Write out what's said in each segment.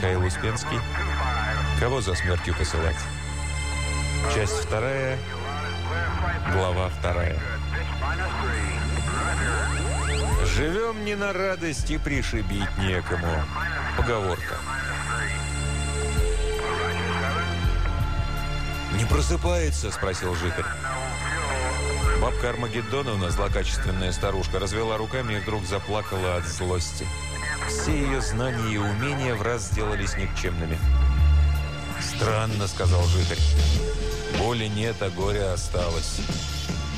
Михаил Успенский. Кого за смертью посылать? Часть вторая, глава вторая. Живем не на радости, пришибить некому. Поговорка. «Не просыпается?» – спросил житель. Бабка Армагеддоновна, злокачественная старушка, развела руками и вдруг заплакала от злости. Все ее знания и умения в раз сделались никчемными. «Странно», — сказал житель. «Боли нет, а горе осталось.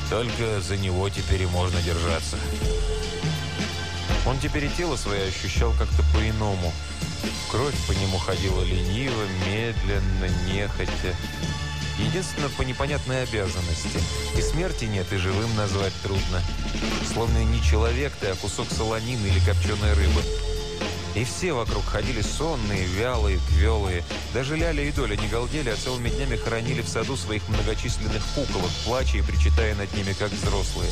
Только за него теперь и можно держаться». Он теперь и тело свое ощущал как-то по-иному. Кровь по нему ходила лениво, медленно, нехотя. Единственно, по непонятной обязанности. И смерти нет, и живым назвать трудно. Словно не человек ты, а кусок солонины или копченой рыбы. И все вокруг ходили сонные, вялые, квелые. Даже Ляля и Доля не галдели, а целыми днями хоронили в саду своих многочисленных куколок, плача и причитая над ними, как взрослые.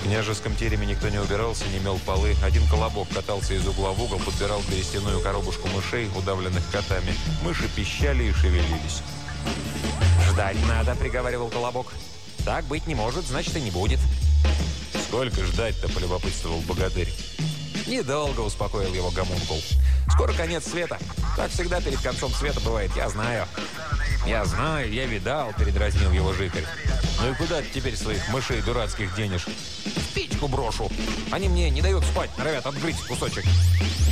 В княжеском тереме никто не убирался, не мел полы. Один колобок катался из угла в угол, подбирал берестяную коробушку мышей, удавленных котами. Мыши пищали и шевелились. «Ждать надо», — приговаривал колобок. «Так быть не может, значит, и не будет». «Сколько ждать-то?» — полюбопытствовал богатырь. «Недолго», — успокоил его гомункул. «Скоро конец света. Так всегда перед концом света бывает, я знаю». «Я знаю, я видал», — передразнил его житель. «Ну и куда ты теперь своих мышей дурацких денешь?» «В печку брошу. Они мне не дают спать, норовят отгрызть кусочек».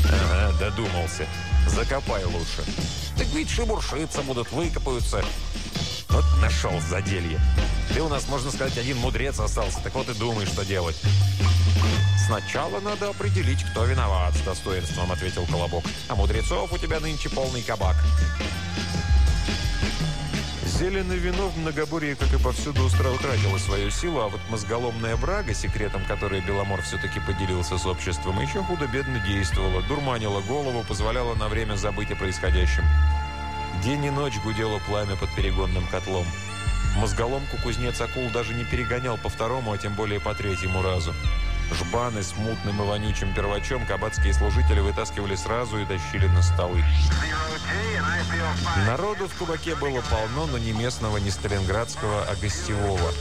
«Ага, додумался. Закопай лучше». «Так ведь шебуршиться будут, выкопаются». Вот нашел заделье. Ты у нас, можно сказать, один мудрец остался. Так вот и думай, что делать. «Сначала надо определить, кто виноват», — с достоинством ответил Колобок. «А мудрецов у тебя нынче полный кабак». Зеленое вино в многоборье, как и повсюду, устро утратило свою силу, а вот мозголомная брага, секретом которой Беломор все-таки поделился с обществом, еще худо-бедно действовала, дурманила голову, позволяла на время забыть о происходящем. День и ночь гудело пламя под перегонным котлом. Мозголомку кузнец Акул даже не перегонял по второму, а тем более по третьему разу. Жбаны с мутным и вонючим первачом кабацкие служители вытаскивали сразу и тащили на столы. Народу в кабаке было полно, но не местного, не сталинградского, а гостевого.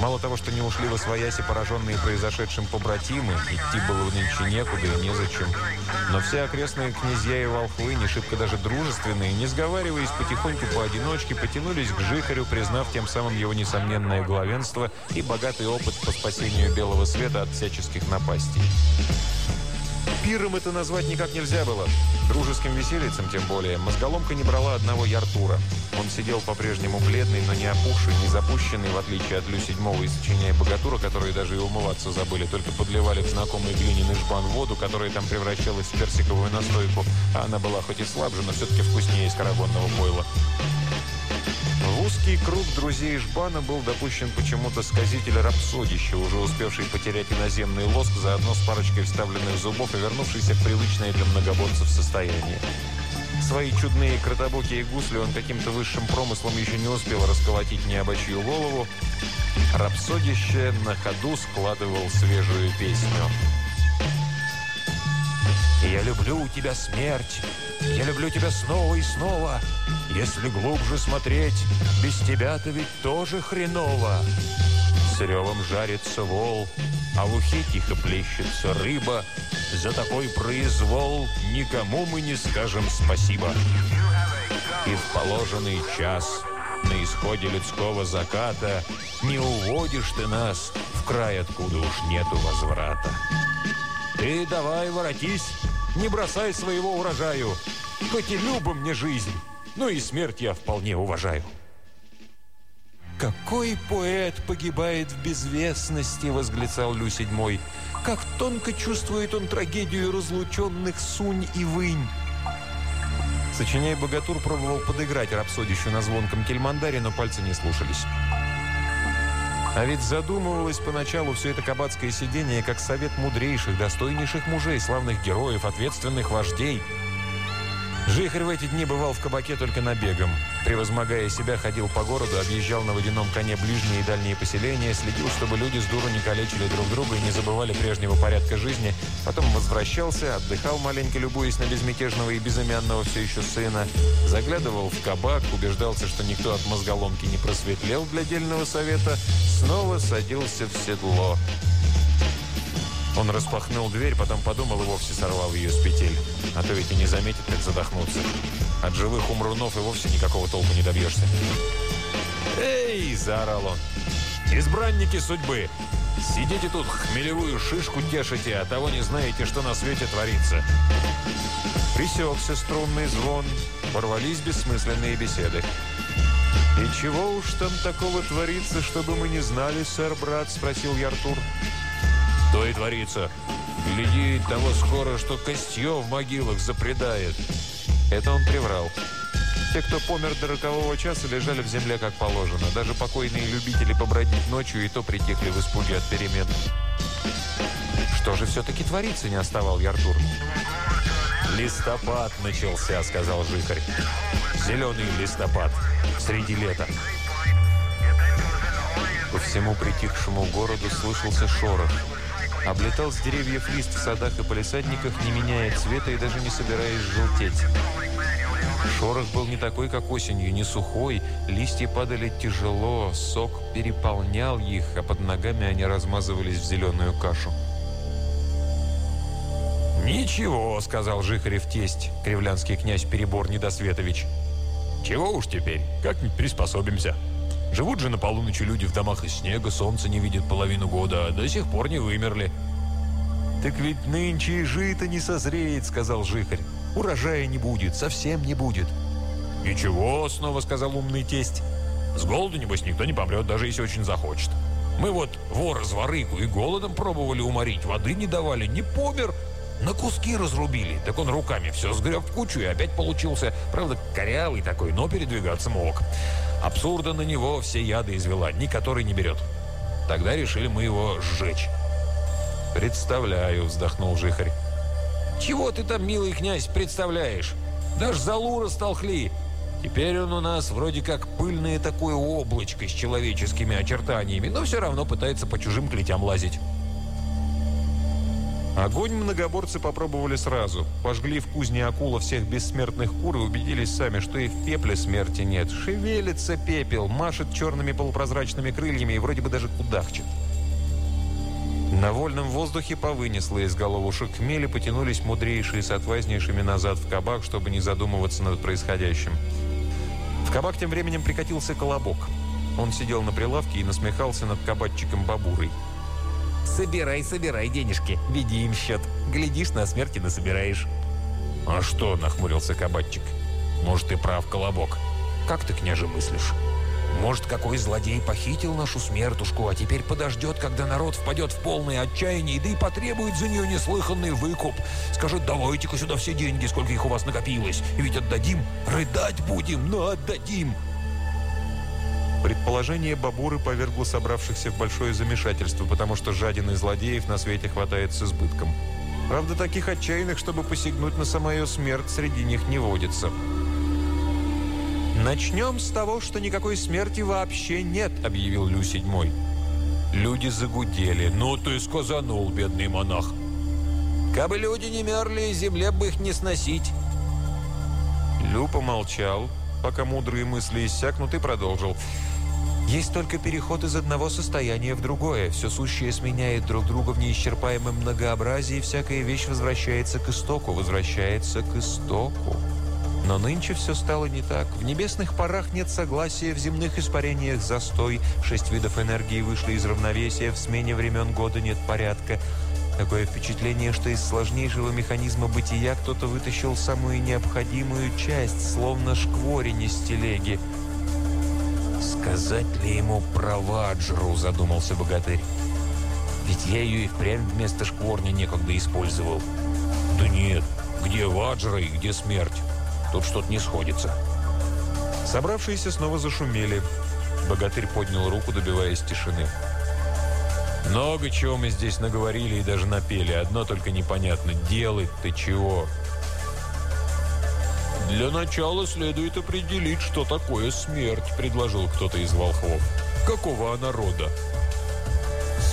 Мало того, что не ушли во свояси пораженные произошедшим побратимы, идти было нынче некуда и незачем. Но все окрестные князья и волхвы, не шибко даже дружественные, не сговариваясь потихоньку поодиночке, потянулись к Жихарю, признав тем самым его несомненное главенство и богатый опыт по спасению белого света от всяческих напастей. Пиром это назвать никак нельзя было. Дружеским веселицем тем более. Мозголомка не брала одного Яртура. Он сидел по-прежнему бледный, но не опухший, не запущенный, в отличие от Лю-седьмого и сочиняя богатура, которые даже и умываться забыли, только подливали в знакомый глиняный жбан воду, которая там превращалась в персиковую настойку, а она была хоть и слабже, но все-таки вкуснее из карабонного пойла. В узкий круг друзей Жбана был допущен почему-то сказитель рапсодища, уже успевший потерять иноземный лоск, заодно с парочкой вставленных зубов и вернувшийся в привычное для многоборцев состояние. Свои чудные кротобокие гусли он каким-то высшим промыслом еще не успел расколотить необочью голову. Рапсодище на ходу складывал свежую песню. «Я люблю у тебя смерть, я люблю тебя снова и снова. Если глубже смотреть, без тебя-то ведь тоже хреново. С ревом жарится вол, а в ухе тихо плещется рыба. За такой произвол никому мы не скажем спасибо. И в положенный час на исходе людского заката не уводишь ты нас в край, откуда уж нету возврата. Ты давай воротись, не бросай своего урожаю. Хоть и люба мне жизнь, но и смерть я вполне уважаю. «Какой поэт погибает в безвестности!» — возглицал Лю седьмой. «Как тонко чувствует он трагедию разлученных Сунь и Вынь!» Сочиняя богатур, пробовал подыграть рапсодищу на звонком тельмандаре, но пальцы не слушались. А ведь задумывалось поначалу все это кабацкое сидение как совет мудрейших, достойнейших мужей, славных героев, ответственных вождей. Жихарь в эти дни бывал в кабаке только набегом. Превозмогая себя, ходил по городу, объезжал на водяном коне ближние и дальние поселения, следил, чтобы люди с дуру не калечили друг друга и не забывали прежнего порядка жизни. Потом возвращался, отдыхал маленько, любуясь на безмятежного и безымянного все еще сына. Заглядывал в кабак, убеждался, что никто от мозголомки не просветлел для дельного совета. Снова садился в седло. Он распахнул дверь, потом подумал и вовсе сорвал ее с петель. А то ведь и не заметит, как задохнуться. От живых умрунов и вовсе никакого толку не добьешься. «Эй!» – заорал он. «Избранники судьбы! Сидите тут, хмелевую шишку тешите, а того не знаете, что на свете творится!» Присекся струнный звон, порвались бессмысленные беседы. «И чего уж там такого творится, чтобы мы не знали, сэр-брат?» – спросил Яртур. То и творится. Гляди, того скоро, что костье в могилах запредает. Это он приврал. Те, кто помер до рокового часа, лежали в земле как положено. Даже покойные любители побродить ночью и то притихли в испуге от перемен. «Что же все-таки творится?» – не оставал Яртур. «Листопад начался», – сказал Жихарь. «Зеленый листопад. Среди лета». По всему притихшему городу слышался шорох – Облетал с деревьев лист в садах и полисадниках, не меняя цвета и даже не собираясь желтеть. Шорох был не такой, как осенью, не сухой. Листья падали тяжело, сок переполнял их, а под ногами они размазывались в зеленую кашу. «Ничего», — сказал Жихарев тесть, кривлянский князь Перебор Недосветович. «Чего уж теперь, как-нибудь приспособимся». Живут же на полуночи люди в домах из снега, солнце не видят половину года, а до сих пор не вымерли. «Так ведь нынче и жито не созреет», — сказал Жихарь. «Урожая не будет, совсем не будет». «Ничего», — снова сказал умный тесть. «С голоду, небось, никто не помрет, даже если очень захочет. Мы вот вора зворыку и голодом пробовали уморить, воды не давали, не помер, на куски разрубили. Так он руками все сгреб в кучу и опять получился, правда, корявый такой, но передвигаться мог. Абсурда на него все яды извела, ни который не берет. Тогда решили мы его сжечь. «Представляю», — вздохнул Жихарь. «Чего ты там, милый князь, представляешь? Даже Залура столхли. Теперь он у нас вроде как пыльное такое облачко с человеческими очертаниями, но все равно пытается по чужим клетям лазить». Огонь многоборцы попробовали сразу. Пожгли в кузне акула всех бессмертных кур и убедились сами, что и в пепле смерти нет. Шевелится пепел, машет черными полупрозрачными крыльями и вроде бы даже кудахчет. На вольном воздухе повынесло из головушек хмели, потянулись мудрейшие с отвазнейшими назад в кабак, чтобы не задумываться над происходящим. В кабак тем временем прикатился колобок. Он сидел на прилавке и насмехался над кабачиком Бабурой. Собирай, собирай денежки, веди им счет. Глядишь, на смерти насобираешь. А что, нахмурился кабачик. Может, ты прав, Колобок. Как ты, княже, мыслишь? Может, какой злодей похитил нашу смертушку, а теперь подождет, когда народ впадет в полное отчаяние, да и потребует за нее неслыханный выкуп. Скажет, давайте-ка сюда все деньги, сколько их у вас накопилось. И ведь отдадим, рыдать будем, но отдадим. Предположение Бабуры повергло собравшихся в большое замешательство, потому что жадин и злодеев на свете хватает с избытком. Правда, таких отчаянных, чтобы посягнуть на самую смерть, среди них не водится. «Начнем с того, что никакой смерти вообще нет», — объявил Лю седьмой. Люди загудели. «Ну ты сказанул, бедный монах!» «Кабы люди не мерли, земле бы их не сносить!» Лю помолчал, пока мудрые мысли иссякнут, и продолжил. Есть только переход из одного состояния в другое. Все сущее сменяет друг друга в неисчерпаемом многообразии, всякая вещь возвращается к истоку, возвращается к истоку. Но нынче все стало не так. В небесных парах нет согласия, в земных испарениях застой. Шесть видов энергии вышли из равновесия, в смене времен года нет порядка. Такое впечатление, что из сложнейшего механизма бытия кто-то вытащил самую необходимую часть, словно шкворень из телеги. «Сказать ли ему про Ваджру?» – задумался богатырь. «Ведь я ее и впрямь вместо шкворня некогда использовал». «Да нет, где Ваджра и где смерть? Тут что-то не сходится». Собравшиеся снова зашумели. Богатырь поднял руку, добиваясь тишины. «Много чего мы здесь наговорили и даже напели. Одно только непонятно. Делать-то чего?» «Для начала следует определить, что такое смерть», — предложил кто-то из волхвов. «Какого она рода?»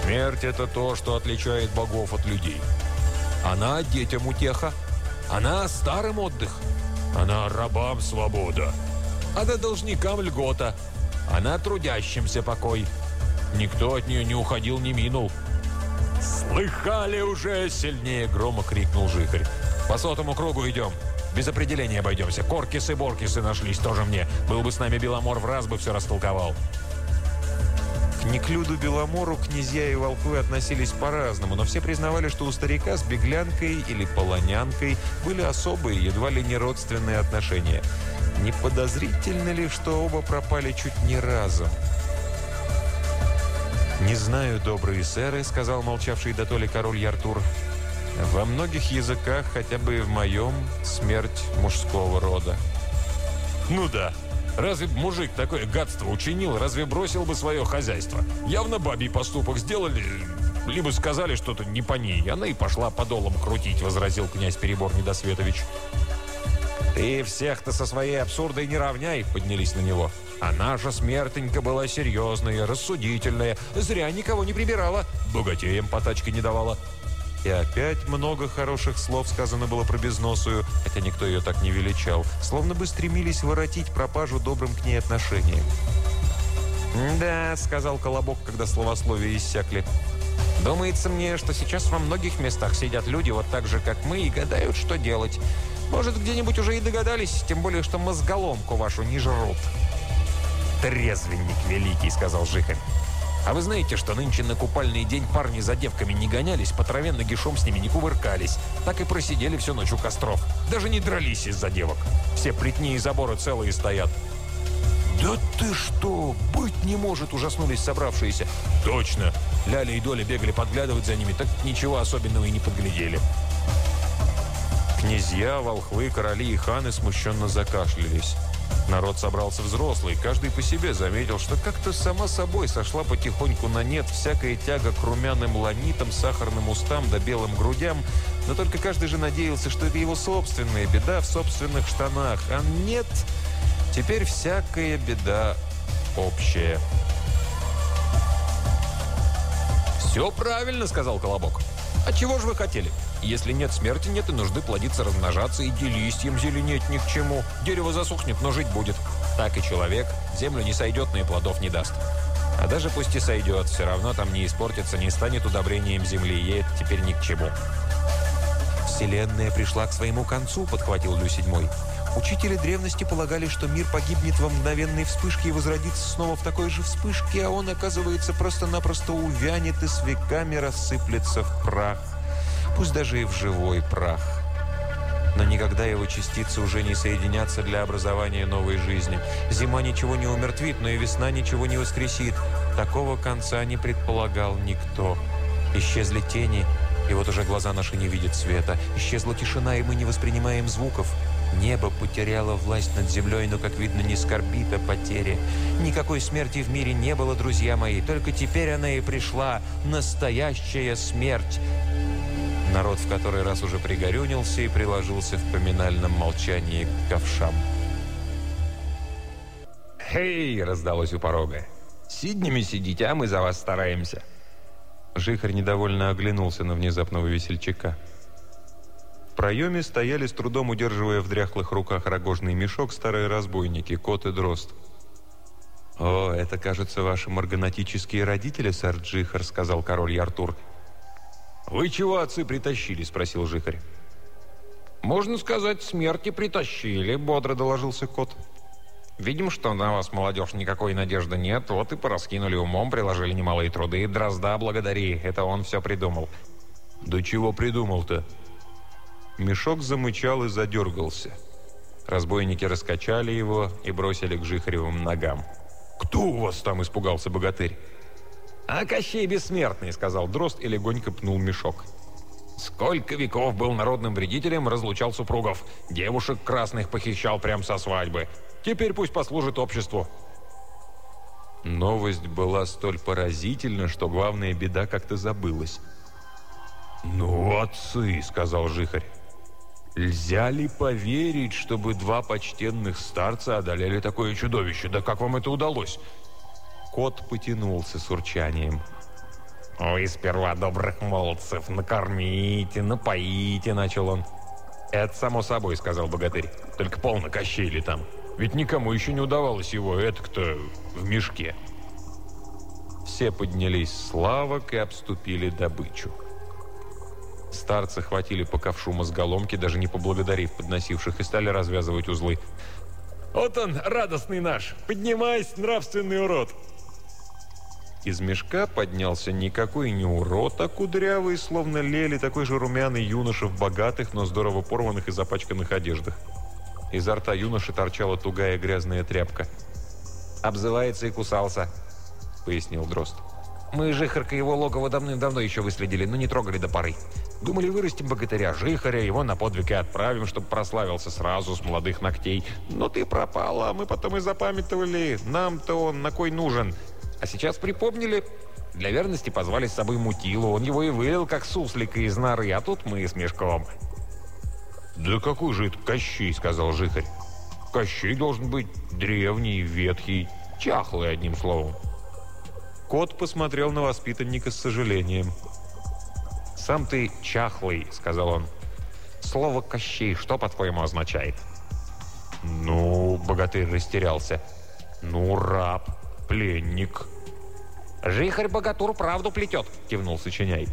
«Смерть — это то, что отличает богов от людей. Она детям утеха, она старым отдых, она рабам свобода, она должникам льгота, она трудящимся покой. Никто от нее не уходил, не минул». «Слыхали уже!» — сильнее грома крикнул Жихарь. «По сотому кругу идем!» Без определения обойдемся. Коркисы-боркисы нашлись тоже мне. Был бы с нами Беломор, в раз бы все растолковал. К Неклюду Беломору князья и волхвы относились по-разному, но все признавали, что у старика с беглянкой или полонянкой были особые, едва ли не родственные отношения. Не подозрительно ли, что оба пропали чуть не разом? «Не знаю, добрые сэры», — сказал молчавший до толи король Яртур. Во многих языках, хотя бы и в моем, смерть мужского рода. Ну да. Разве мужик такое гадство учинил, разве бросил бы свое хозяйство? Явно бабий поступок сделали, либо сказали что-то не по ней. Она и пошла подолом крутить, возразил князь Перебор Недосветович. «Ты всех-то со своей абсурдой не равняй!» — поднялись на него. «А наша смертенька была серьезная, рассудительная, зря никого не прибирала, богатеям по тачке не давала». И опять много хороших слов сказано было про безносую, хотя никто ее так не величал, словно бы стремились воротить пропажу добрым к ней отношением. «Да», — сказал Колобок, когда словословия иссякли. «Думается мне, что сейчас во многих местах сидят люди вот так же, как мы, и гадают, что делать. Может, где-нибудь уже и догадались, тем более, что мозголомку вашу не жрут». «Трезвенник великий», — сказал Жихарь. А вы знаете, что нынче на купальный день парни за девками не гонялись, по траве нагишом с ними не кувыркались. Так и просидели всю ночь у костров. Даже не дрались из-за девок. Все плетни и заборы целые стоят. «Да ты что! Быть не может!» – ужаснулись собравшиеся. «Точно!» Ляля и Доля бегали подглядывать за ними, так ничего особенного и не подглядели. Князья, волхвы, короли и ханы смущенно закашлялись. Народ собрался взрослый, каждый по себе заметил, что как-то сама собой сошла потихоньку на нет всякая тяга к румяным ланитам, сахарным устам да белым грудям, но только каждый же надеялся, что это его собственная беда в собственных штанах, а нет, теперь всякая беда общая. «Все правильно», — сказал Колобок. «А чего же вы хотели?» Если нет смерти, нет и нужды плодиться, размножаться, и листьям зеленеть ни к чему. Дерево засохнет, но жить будет. Так и человек землю не сойдет, но и плодов не даст. А даже пусть и сойдет, все равно там не испортится, не станет удобрением земли, ей это теперь ни к чему. «Вселенная пришла к своему концу», — подхватил Лю седьмой. Учители древности полагали, что мир погибнет во мгновенной вспышке и возродится снова в такой же вспышке, а он, оказывается, просто-напросто увянет и с веками рассыплется в прах пусть даже и в живой прах. Но никогда его частицы уже не соединятся для образования новой жизни. Зима ничего не умертвит, но и весна ничего не воскресит. Такого конца не предполагал никто. Исчезли тени, и вот уже глаза наши не видят света. Исчезла тишина, и мы не воспринимаем звуков. Небо потеряло власть над землей, но, как видно, не скорбит о потере. Никакой смерти в мире не было, друзья мои. Только теперь она и пришла. Настоящая смерть. Народ в который раз уже пригорюнился и приложился в поминальном молчании к ковшам. «Хей!» — раздалось у порога. «Сиднями сидите, а мы за вас стараемся». Жихарь недовольно оглянулся на внезапного весельчака. В проеме стояли, с трудом удерживая в дряхлых руках рогожный мешок, старые разбойники, кот и дрозд. «О, это, кажется, ваши марганатические родители, сэр Джихар», — сказал король Яртур. «Вы чего, отцы, притащили?» – спросил Жихарь. «Можно сказать, смерти притащили», – бодро доложился кот. «Видим, что на вас, молодежь, никакой надежды нет, вот и пораскинули умом, приложили немалые труды. Дрозда благодари, это он все придумал». «Да чего придумал-то?» Мешок замычал и задергался. Разбойники раскачали его и бросили к Жихаревым ногам. «Кто у вас там?» – испугался богатырь. «А Кощей бессмертный», — сказал Дрозд и легонько пнул мешок. Сколько веков был народным вредителем, разлучал супругов. Девушек красных похищал прямо со свадьбы. Теперь пусть послужит обществу. Новость была столь поразительна, что главная беда как-то забылась. «Ну, отцы», — сказал Жихарь. Нельзя ли поверить, чтобы два почтенных старца одолели такое чудовище? Да как вам это удалось? Кот потянулся с урчанием. «Вы сперва добрых молодцев накормите, напоите», — начал он. «Это само собой», — сказал богатырь. «Только полно кощей там. Ведь никому еще не удавалось его, это-то в мешке». Все поднялись с лавок и обступили добычу. Старцы хватили по ковшу мозголомки, даже не поблагодарив подносивших, и стали развязывать узлы. «Вот он, радостный наш! Поднимайся, нравственный урод!» Из мешка поднялся никакой не урод, а кудрявый, словно лели, такой же румяный юноша в богатых, но здорово порванных и запачканных одеждах. Изо рта юноши торчала тугая грязная тряпка. «Обзывается и кусался», — пояснил Дрозд. «Мы жихарка его логово давным-давно еще выследили, но не трогали до поры. Думали, вырастим богатыря жихаря, его на подвиг и отправим, чтобы прославился сразу с молодых ногтей. Но ты пропала, а мы потом и запамятовали. Нам-то он на кой нужен? А сейчас припомнили. Для верности позвали с собой Мутилу. Он его и вылил, как суслика из норы, а тут мы с мешком». «Да какой же это Кощей?» — сказал Жихарь. «Кощей должен быть древний, ветхий, чахлый, одним словом». Кот посмотрел на воспитанника с сожалением. «Сам ты чахлый», — сказал он. «Слово «Кощей» что, по-твоему, означает?» «Ну...» — богатырь растерялся. «Ну, раб, пленник». «Жихарь-богатур правду плетет», — кивнул Сочиняй.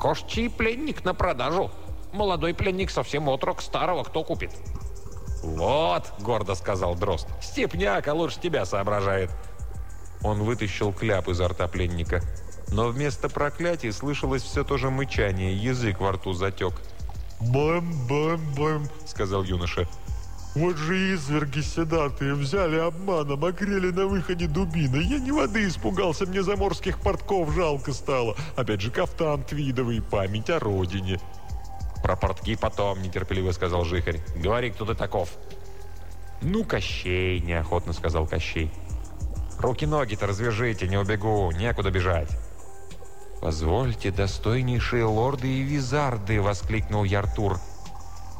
«Кощей пленник на продажу. Молодой пленник совсем отрок старого, кто купит?» «Вот», — гордо сказал Дрозд, — «степняк, а лучше тебя соображает». Он вытащил кляп изо рта пленника. Но вместо проклятий слышалось все то же мычание, язык во рту затек. «Бэм-бэм-бэм», — сказал юноша. «Вот же изверги седатые взяли обманом, огрели на выходе дубиной. Я не воды испугался, мне заморских портков жалко стало. Опять же, кафтан твидовый, память о родине». «Про портки потом», — нетерпеливо сказал Жихарь. «Говори, кто ты таков». «Ну, Кощей», — неохотно сказал Кощей. «Руки-ноги-то развяжите, не убегу, некуда бежать». «Позвольте, достойнейшие лорды и визарды!» — воскликнул Яртур.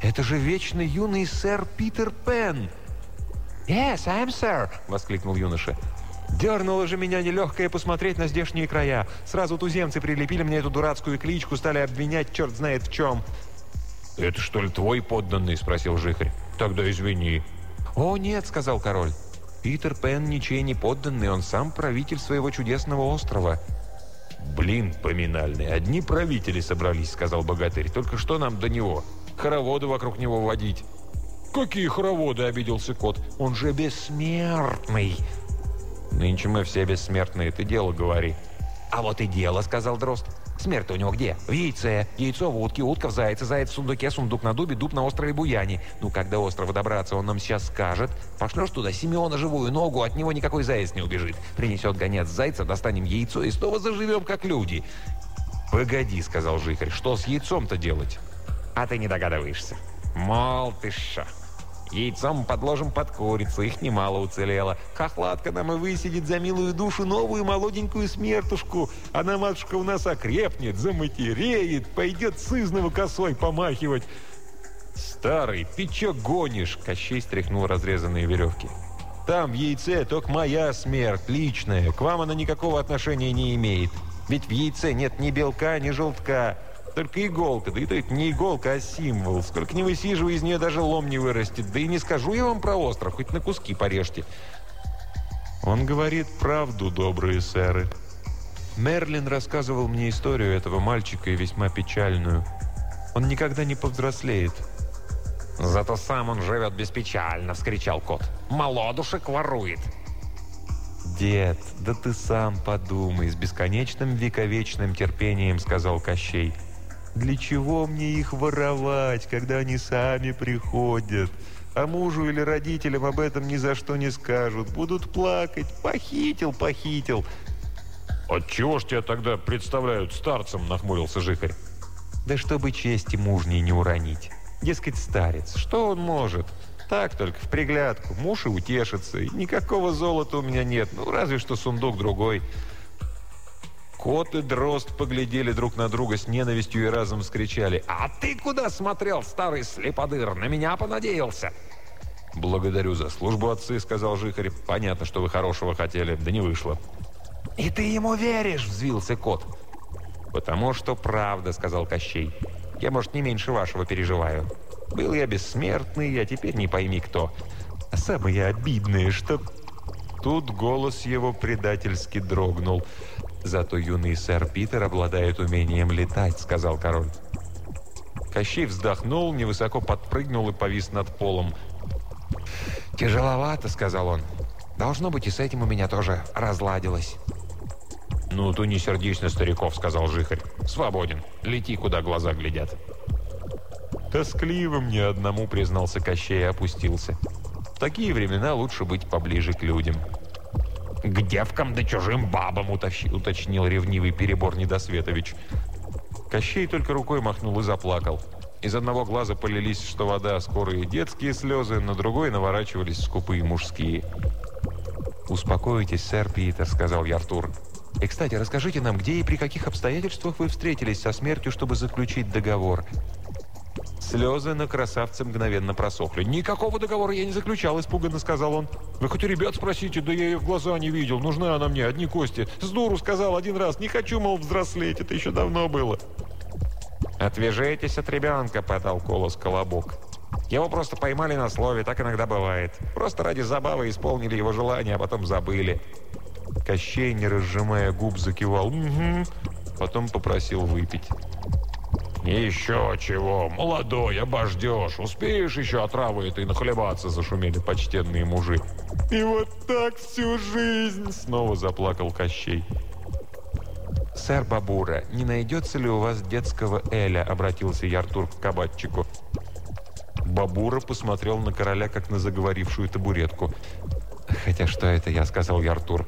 «Это же вечно юный сэр Питер Пен!» «Yes, I'm sir!» — воскликнул юноша. Дернуло же меня нелегкое посмотреть на здешние края. Сразу туземцы прилепили мне эту дурацкую кличку, стали обвинять черт знает в чем. «Это что ли твой подданный?» — спросил Жихарь. «Тогда извини». «О, нет», — сказал король. «Питер Пен ничей не подданный, он сам правитель своего чудесного острова». «Блин, поминальный, одни правители собрались», — сказал богатырь. «Только что нам до него? Хороводы вокруг него водить». «Какие хороводы?» — обиделся кот. «Он же бессмертный». «Нынче мы все бессмертные, ты дело говори». «А вот и дело», — сказал Дрозд. Смерть у него где? В яйце. Яйцо в утке, утка в зайце, заяц в сундуке, сундук на дубе, дуб на острове Буяне. Ну, когда острова добраться, он нам сейчас скажет. Пошлешь туда Симеона живую ногу, от него никакой заяц не убежит. Принесет гонец зайца, достанем яйцо и снова заживем, как люди. «Погоди», — сказал Жихарь, — «что с яйцом-то делать?» «А ты не догадываешься». «Мол, ты шо?» Яйцом подложим под курицу, их немало уцелело. Хохлатка нам и высидит за милую душу новую молоденькую смертушку. Она, матушка, у нас окрепнет, заматереет, пойдет сызного косой помахивать. «Старый, ты чё гонишь?» — Кощей стряхнул разрезанные веревки. «Там в яйце только моя смерть, личная. К вам она никакого отношения не имеет. Ведь в яйце нет ни белка, ни желтка. Только иголка, да и то это не иголка, а символ. Сколько не высиживаю, из нее даже лом не вырастет. Да и не скажу я вам про остров, хоть на куски порежьте. Он говорит правду, добрые сэры. Мерлин рассказывал мне историю этого мальчика и весьма печальную. Он никогда не повзрослеет. «Зато сам он живет беспечально!» — вскричал кот. «Молодушек ворует!» «Дед, да ты сам подумай, с бесконечным вековечным терпением», — сказал Кощей. Для чего мне их воровать, когда они сами приходят? А мужу или родителям об этом ни за что не скажут. Будут плакать. Похитил, похитил. «Отчего ж тебя тогда представляют старцем?» – нахмурился Жихарь. «Да чтобы чести мужней не уронить. Дескать, старец, что он может? Так только, в приглядку. Муж и утешится. И никакого золота у меня нет. Ну, разве что сундук другой». Кот и дрозд поглядели друг на друга с ненавистью и разом вскричали. «А ты куда смотрел, старый слеподыр? На меня понадеялся!» «Благодарю за службу, отцы», — сказал Жихарь. «Понятно, что вы хорошего хотели, да не вышло». «И ты ему веришь?» — взвился кот. «Потому что правда», — сказал Кощей. «Я, может, не меньше вашего переживаю. Был я бессмертный, а теперь не пойми кто. А самое обидное, что...» Тут голос его предательски дрогнул. «Зато юный сэр Питер обладает умением летать», — сказал король. Кощей вздохнул, невысоко подпрыгнул и повис над полом. «Тяжеловато», — сказал он. «Должно быть, и с этим у меня тоже разладилось». «Ну, ты не сердись на стариков», — сказал Жихарь. «Свободен. Лети, куда глаза глядят». «Тоскливо мне одному», — признался Кощей и опустился. «В такие времена лучше быть поближе к людям». «К девкам да чужим бабам», — уточнил ревнивый перебор Недосветович. Кощей только рукой махнул и заплакал. Из одного глаза полились, что вода, скорые детские слезы, на другой наворачивались скупые мужские. «Успокойтесь, сэр Питер», — сказал я Артур. «И, кстати, расскажите нам, где и при каких обстоятельствах вы встретились со смертью, чтобы заключить договор?» Слезы на красавце мгновенно просохли. «Никакого договора я не заключал», — испуганно сказал он. «Вы хоть у ребят спросите, да я ее в глаза не видел. Нужна она мне, одни кости. С дуру сказал один раз. Не хочу, мол, взрослеть. Это еще давно было». «Отвяжитесь от ребенка», — подал голос Колобок. «Его просто поймали на слове, так иногда бывает. Просто ради забавы исполнили его желание, а потом забыли». Кощей, не разжимая губ, закивал «Угу». Потом попросил выпить. «Еще чего! Молодой, обождешь! Успеешь еще отравы этой нахлебаться!» Зашумели почтенные мужи. «И вот так всю жизнь!» Снова заплакал Кощей. «Сэр Бабура, не найдется ли у вас детского Эля?» Обратился я Артур к кабатчику. Бабура посмотрел на короля, как на заговорившую табуретку. «Хотя что это я?» — сказал я Артур.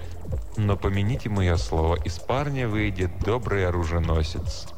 «Но помяните мое слово, из парня выйдет добрый оруженосец».